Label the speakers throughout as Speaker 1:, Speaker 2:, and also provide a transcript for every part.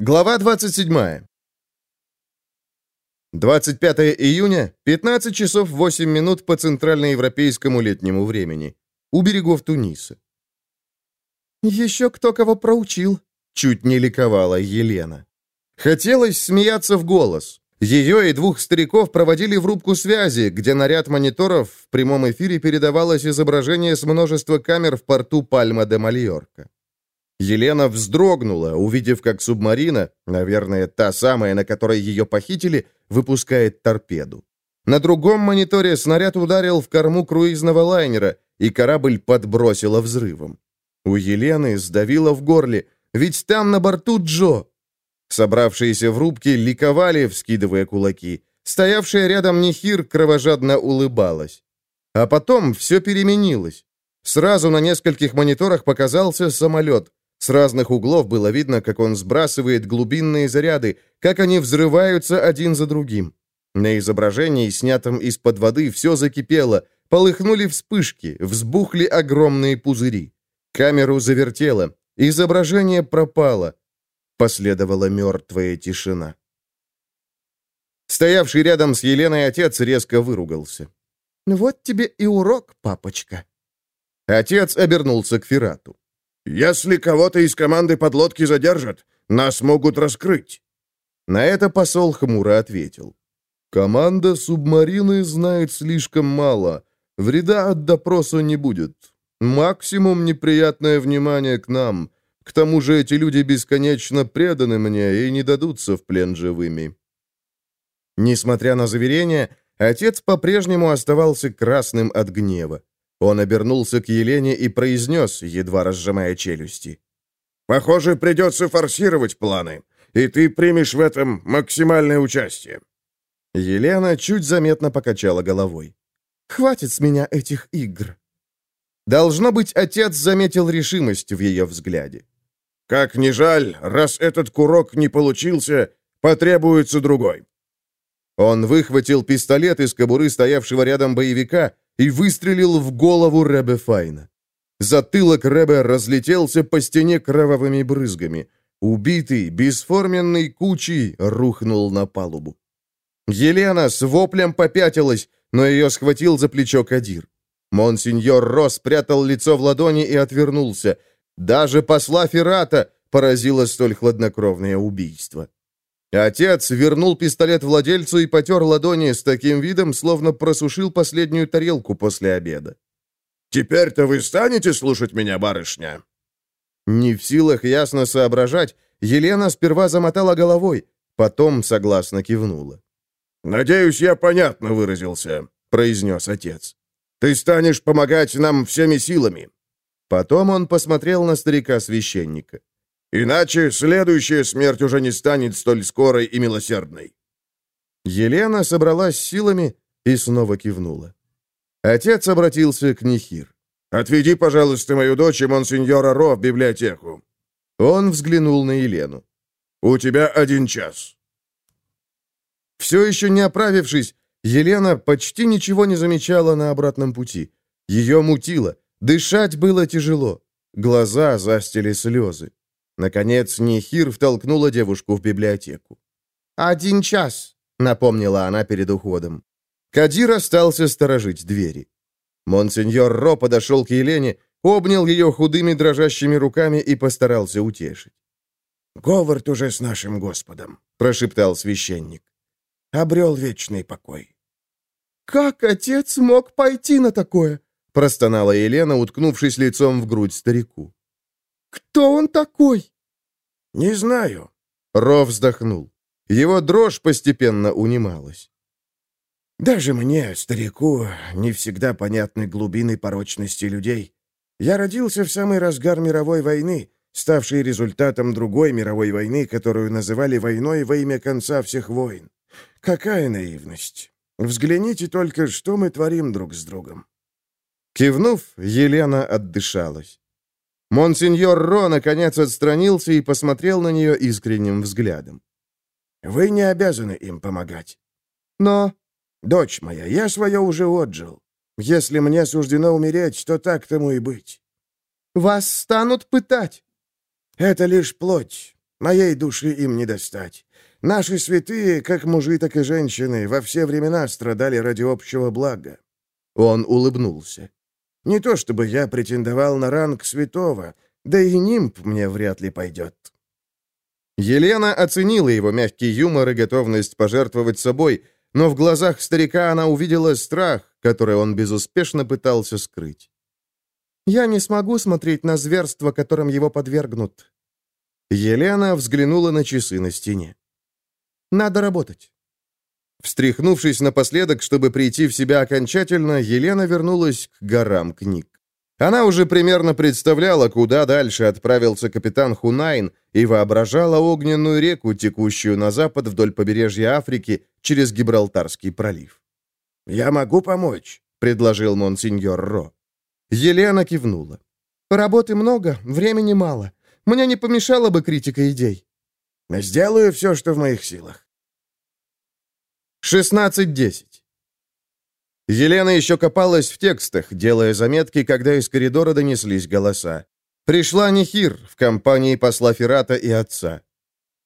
Speaker 1: Глава 27. 25 июня, 15 часов 8 минут по центральноевропейскому летнему времени. У берегов Туниса.
Speaker 2: «Еще кто кого проучил», —
Speaker 1: чуть не ликовала Елена. Хотелось смеяться в голос. Ее и двух стариков проводили в рубку связи, где на ряд мониторов в прямом эфире передавалось изображение с множества камер в порту Пальма де Мальорка. Елена вздрогнула, увидев, как субмарина, наверное, та самая, на которой ее похитили, выпускает торпеду. На другом мониторе снаряд ударил в корму круизного лайнера, и корабль подбросило взрывом. У Елены сдавило в горле, ведь там на борту Джо. Собравшиеся в рубке ликовали, вскидывая кулаки. Стоявшая рядом Нехир кровожадно улыбалась. А потом все переменилось. Сразу на нескольких мониторах показался самолет. С разных углов было видно, как он сбрасывает глубинные заряды, как они взрываются один за другим. На изображении, снятом из-под воды, все закипело, полыхнули вспышки, взбухли огромные пузыри. Камеру завертело, изображение пропало. Последовала мертвая тишина. Стоявший рядом с Еленой отец резко выругался.
Speaker 2: «Вот тебе и урок, папочка».
Speaker 1: Отец обернулся к Ферату.
Speaker 3: Если кого-то из команды подлодки задержат, нас могут раскрыть».
Speaker 1: На это посол хмуро ответил. «Команда субмарины знает слишком мало. Вреда от допроса не будет. Максимум неприятное внимание к нам. К тому же эти люди бесконечно преданы мне и не дадутся в плен живыми». Несмотря на заверения, отец по-прежнему оставался красным от гнева. Он обернулся к Елене и произнес, едва разжимая челюсти.
Speaker 3: «Похоже, придется форсировать планы, и ты примешь в этом максимальное участие».
Speaker 1: Елена чуть заметно покачала головой.
Speaker 2: «Хватит с меня этих игр».
Speaker 1: Должно быть, отец заметил решимость в ее взгляде.
Speaker 3: «Как ни жаль, раз этот курок не получился, потребуется другой».
Speaker 1: Он выхватил пистолет из кобуры стоявшего рядом боевика и выстрелил в голову Ребе Файна. Затылок Ребе разлетелся по стене кровавыми брызгами. Убитый, бесформенный кучей рухнул на палубу. Елена с воплем попятилась, но ее схватил за плечо Кадир. Монсеньор Ро спрятал лицо в ладони и отвернулся. Даже посла Феррата поразило столь хладнокровное убийство. Отец вернул пистолет владельцу и потер ладони с таким видом, словно просушил последнюю тарелку после обеда.
Speaker 3: «Теперь-то вы станете слушать меня, барышня?»
Speaker 1: Не в силах ясно соображать, Елена сперва замотала головой, потом согласно кивнула.
Speaker 3: «Надеюсь, я понятно выразился», — произнес отец. «Ты станешь помогать нам всеми силами».
Speaker 1: Потом он посмотрел на старика-священника.
Speaker 3: Иначе следующая смерть уже не станет столь скорой и милосердной».
Speaker 1: Елена собралась силами и снова кивнула. Отец обратился к Нихир.
Speaker 3: «Отведи, пожалуйста, мою дочь и монсеньора Ро в библиотеку».
Speaker 1: Он взглянул на Елену.
Speaker 3: «У тебя один час».
Speaker 1: Все еще не оправившись, Елена почти ничего не замечала на обратном пути. Ее мутило, дышать было тяжело, глаза застили слезы. Наконец, Нихир втолкнула девушку в библиотеку.
Speaker 2: «Один час», — напомнила она перед уходом.
Speaker 1: Кадир остался сторожить двери. Монсеньор Ро подошел к Елене, обнял ее худыми дрожащими руками и постарался утешить.
Speaker 4: «Говард уже с нашим Господом», — прошептал священник. «Обрел вечный покой».
Speaker 2: «Как отец мог пойти на такое?»
Speaker 1: — простонала Елена, уткнувшись лицом в грудь старику.
Speaker 2: Кто он такой?»
Speaker 4: «Не знаю».
Speaker 1: Ро вздохнул. Его дрожь постепенно унималась.
Speaker 4: «Даже мне, старику, не всегда понятны глубины порочности людей. Я родился в самый разгар мировой войны, ставшей результатом другой мировой войны, которую называли войной во имя конца всех войн. Какая наивность! Взгляните только, что мы творим друг с другом».
Speaker 1: Кивнув, Елена отдышалась. Монсеньор Ро наконец отстранился и посмотрел на нее искренним взглядом.
Speaker 4: «Вы не обязаны им помогать.
Speaker 2: Но,
Speaker 4: дочь моя, я свое уже отжил. Если мне суждено умереть, то так тому и быть».
Speaker 2: «Вас станут пытать».
Speaker 4: «Это лишь плоть. Моей души им не достать. Наши святые, как мужи, так и женщины, во все времена страдали ради общего блага».
Speaker 1: Он улыбнулся.
Speaker 4: «Не то чтобы я претендовал на ранг святого, да и нимб мне вряд ли пойдет».
Speaker 1: Елена оценила его мягкий юмор и готовность пожертвовать собой, но в глазах старика она увидела страх, который он безуспешно пытался скрыть. «Я не смогу смотреть на зверство, которым его подвергнут». Елена взглянула на часы на стене. «Надо работать». Встряхнувшись напоследок, чтобы прийти в себя окончательно, Елена вернулась к горам книг. Она уже примерно представляла, куда дальше отправился капитан Хунайн, и воображала огненную реку, текущую на запад вдоль побережья Африки через Гибралтарский пролив.
Speaker 4: «Я могу помочь», — предложил монсеньор Ро.
Speaker 1: Елена кивнула. «Работы много, времени мало. Мне не помешала бы критика идей».
Speaker 4: «Сделаю все, что в моих силах».
Speaker 1: 16.10 Елена еще копалась в текстах, делая заметки, когда из коридора донеслись голоса. Пришла Нехир в компании посла Ферата и отца.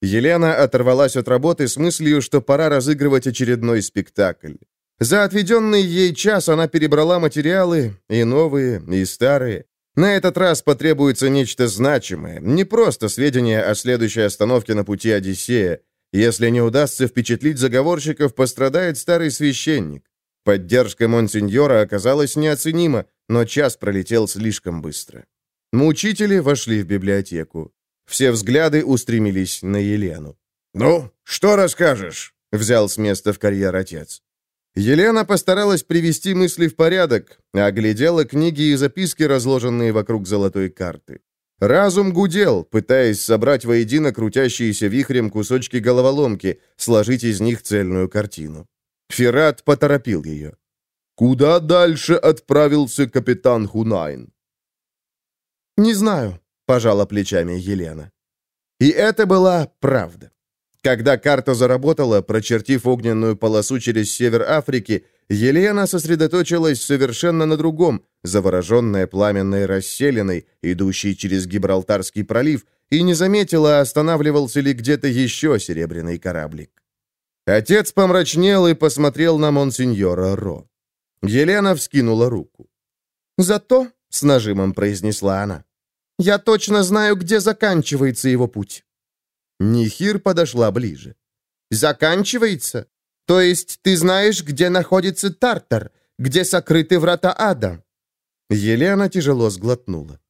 Speaker 1: Елена оторвалась от работы с мыслью, что пора разыгрывать очередной спектакль. За отведенный ей час она перебрала материалы, и новые, и старые. На этот раз потребуется нечто значимое, не просто сведения о следующей остановке на пути Одиссея. Если не удастся впечатлить заговорщиков, пострадает старый священник. Поддержка монсеньора оказалась неоценима, но час пролетел слишком быстро. Мучители вошли в библиотеку. Все взгляды устремились на Елену.
Speaker 4: «Ну, что расскажешь?» — взял с места в карьер отец.
Speaker 1: Елена постаралась привести мысли в порядок, оглядела книги и записки, разложенные вокруг золотой карты. Разум гудел, пытаясь собрать воедино крутящиеся вихрем кусочки головоломки, сложить из них цельную картину. Ферат поторопил ее. «Куда дальше отправился капитан Хунайн?» «Не знаю», — пожала плечами Елена. И это была правда. Когда карта заработала, прочертив огненную полосу через север Африки, Елена сосредоточилась совершенно на другом, завороженная пламенной расселенной, идущей через Гибралтарский пролив, и не заметила, останавливался ли где-то еще серебряный кораблик. Отец помрачнел и посмотрел на монсеньора Ро. Елена вскинула руку. «Зато», — с нажимом произнесла она, — «я точно знаю, где заканчивается его путь». Нихир подошла ближе. «Заканчивается? То есть ты знаешь, где находится Тартар, где сокрыты врата ада?» Елена тяжело сглотнула.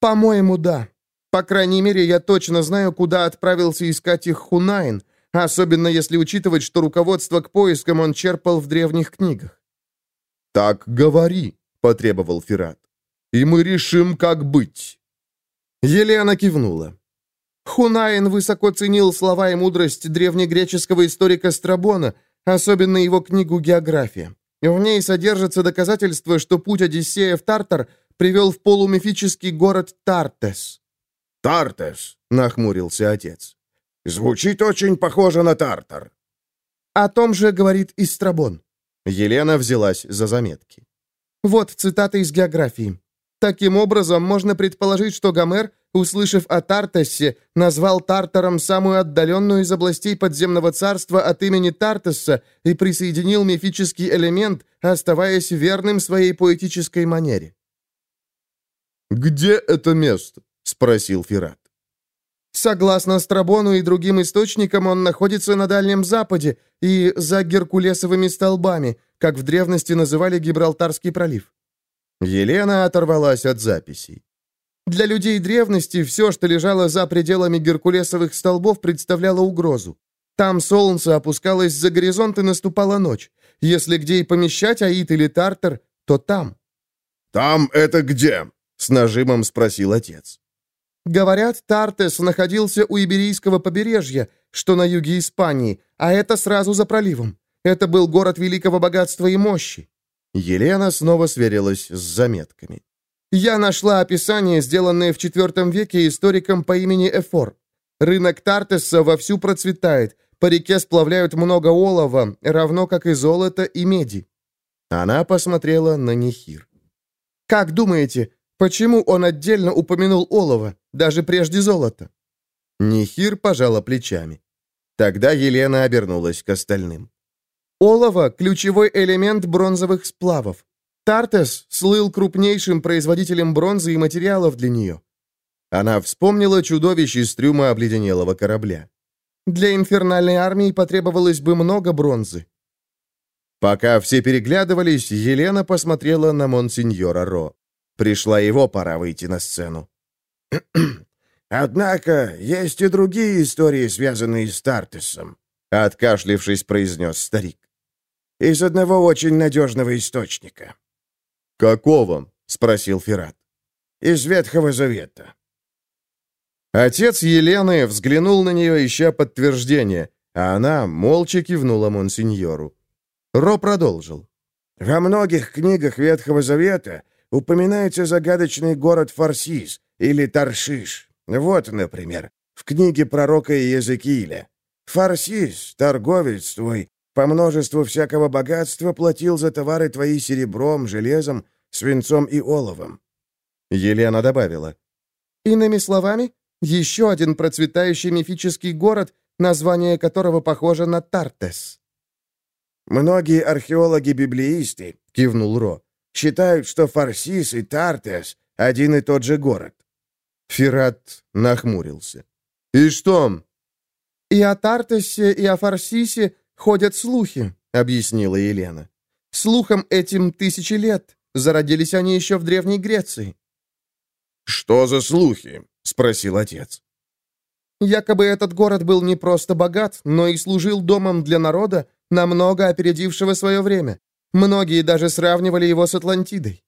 Speaker 1: «По-моему, да. По крайней мере, я точно знаю, куда отправился искать их Хунайн, особенно если учитывать, что руководство к поискам он черпал в древних книгах. «Так говори», — потребовал Ферат, — «и мы решим, как быть». Елена кивнула. Хунаин высоко ценил слова и мудрость древнегреческого историка Страбона, особенно его книгу «География». В ней содержится доказательство, что путь Одиссея в Тартар привел в полумифический город Тартес.
Speaker 4: «Тартес», — нахмурился отец. Звучит очень похоже на тартар.
Speaker 1: О том же говорит и Страбон. Елена взялась за заметки. Вот цитата из географии. Таким образом, можно предположить, что Гомер, услышав о Тартасе, назвал Тартаром самую отдаленную из областей подземного царства от имени Тартаса и присоединил мифический элемент, оставаясь верным своей поэтической манере. «Где это место?» — спросил Ферат. Согласно Страбону и другим источникам, он находится на Дальнем Западе и за Геркулесовыми столбами, как в древности называли Гибралтарский пролив. Елена оторвалась от записей. Для людей древности все, что лежало за пределами Геркулесовых столбов, представляло угрозу. Там солнце опускалось за горизонт и наступала ночь. Если где и помещать Аид или Тартар, то там.
Speaker 4: «Там это где?» — с нажимом спросил отец.
Speaker 1: Говорят, Тартес находился у Иберийского побережья, что на юге Испании, а это сразу за проливом. Это был город великого богатства и мощи. Елена снова сверилась с заметками. Я нашла описание, сделанное в IV веке историком по имени Эфор. Рынок Тартеса вовсю процветает, по реке сплавляют много олова, равно как и золота и меди. Она посмотрела на Нехир. «Как думаете, почему он отдельно упомянул олово?» даже прежде золота. Нихир пожала плечами. Тогда Елена обернулась к остальным. Олово – ключевой элемент бронзовых сплавов. Тартес слыл крупнейшим производителем бронзы и материалов для нее. Она вспомнила чудовище из трюма обледенелого корабля. Для инфернальной армии потребовалось бы много бронзы. Пока все переглядывались, Елена посмотрела на монсеньора Ро. Пришла его пора выйти на сцену.
Speaker 4: «Однако есть и другие истории, связанные с Тартесом», — откашлившись, произнес старик. «Из одного очень надежного источника».
Speaker 1: «Какого?» — спросил Ферат.
Speaker 4: «Из Ветхого Завета».
Speaker 1: Отец Елены взглянул на нее, ища подтверждение, а она молча кивнула монсеньору. Ро продолжил.
Speaker 4: «Во многих книгах Ветхого Завета упоминается загадочный город Фарсис или Таршиш. Вот, например, в книге пророка Иезекииля. Фарсис, торговец твой, по множеству всякого богатства платил за товары твои серебром, железом, свинцом и оловом».
Speaker 1: Елена добавила. «Иными словами, еще один процветающий мифический город, название которого похоже на Тартес».
Speaker 4: «Многие археологи-библеисты», — кивнул Ро, «считают, что Фарсис и Тартес — один и тот же город».
Speaker 1: Фират нахмурился. «И что?» «И о Тартесе, и о Фарсисе ходят слухи», — объяснила Елена. «Слухам этим тысячи лет. Зародились они еще в Древней Греции».
Speaker 3: «Что за слухи?» — спросил отец.
Speaker 1: Якобы этот город был не просто богат, но и служил домом для народа, намного опередившего свое время. Многие даже сравнивали его с Атлантидой.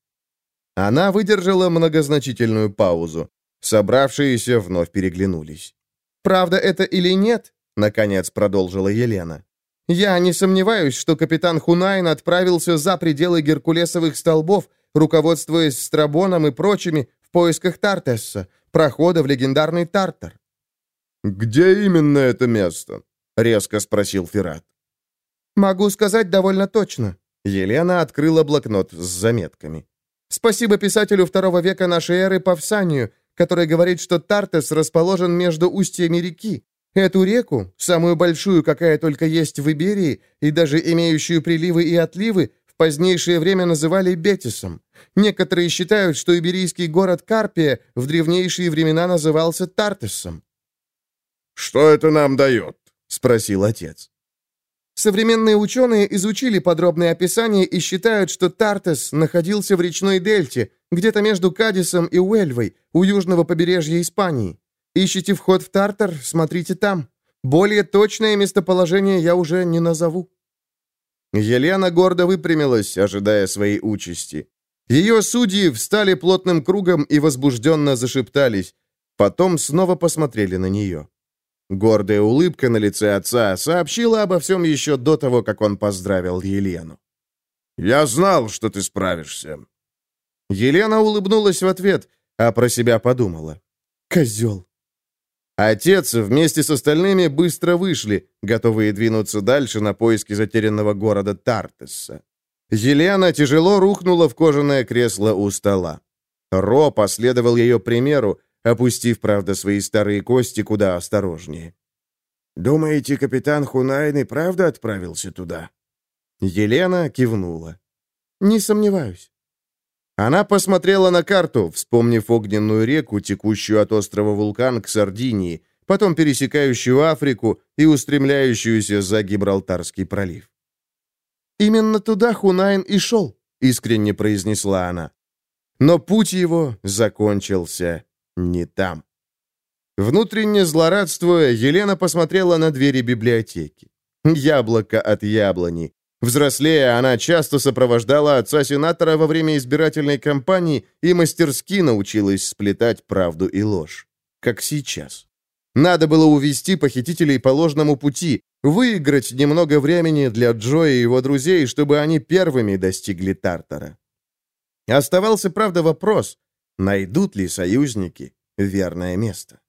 Speaker 1: Она выдержала многозначительную паузу. Собравшиеся вновь переглянулись. «Правда это или нет?» — наконец продолжила Елена. «Я не сомневаюсь, что капитан Хунайн отправился за пределы Геркулесовых столбов, руководствуясь Страбоном и прочими, в поисках Тартесса, прохода в легендарный Тартар».
Speaker 3: «Где именно это место?» — резко спросил Ферат.
Speaker 1: «Могу сказать довольно точно». Елена открыла блокнот с заметками. «Спасибо писателю второго века нашей эры Павсанию, который говорит, что Тартес расположен между устьями реки. Эту реку, самую большую, какая только есть в Иберии, и даже имеющую приливы и отливы, в позднейшее время называли Бетисом. Некоторые считают, что иберийский город Карпия в древнейшие времена назывался Тартесом.
Speaker 3: «Что это нам дает?» — спросил отец.
Speaker 1: Современные ученые изучили подробное описание и считают, что Тартес находился в речной дельте, где-то между Кадисом и Уэльвой, у южного побережья Испании. Ищите вход в Тартар, смотрите там. Более точное местоположение я уже не назову». Елена гордо выпрямилась, ожидая своей участи. Ее судьи встали плотным кругом и возбужденно зашептались. Потом снова посмотрели на нее. Гордая улыбка на лице отца сообщила обо всем еще до того, как он поздравил Елену.
Speaker 3: «Я знал, что ты справишься».
Speaker 1: Елена улыбнулась в ответ, а про себя подумала. «Козел». Отец вместе с остальными быстро вышли, готовые двинуться дальше на поиски затерянного города Тартесса. Елена тяжело рухнула в кожаное кресло у стола. Ро последовал ее примеру, опустив, правда, свои старые кости куда осторожнее.
Speaker 4: «Думаете, капитан Хунайн и правда отправился туда?»
Speaker 1: Елена кивнула. «Не сомневаюсь». Она посмотрела на карту, вспомнив огненную реку, текущую от острова Вулкан к Сардинии, потом пересекающую Африку и устремляющуюся за Гибралтарский пролив. «Именно туда Хунайн и шел», — искренне произнесла она. Но путь его закончился не там. Внутренне злорадствуя, Елена посмотрела на двери библиотеки. Яблоко от яблони. Взрослея, она часто сопровождала отца-сенатора во время избирательной кампании и мастерски научилась сплетать правду и ложь. Как сейчас. Надо было увести похитителей по ложному пути, выиграть немного времени для Джоя и его друзей, чтобы они первыми достигли Тартара. Оставался, правда, вопрос, найдут ли союзники верное место.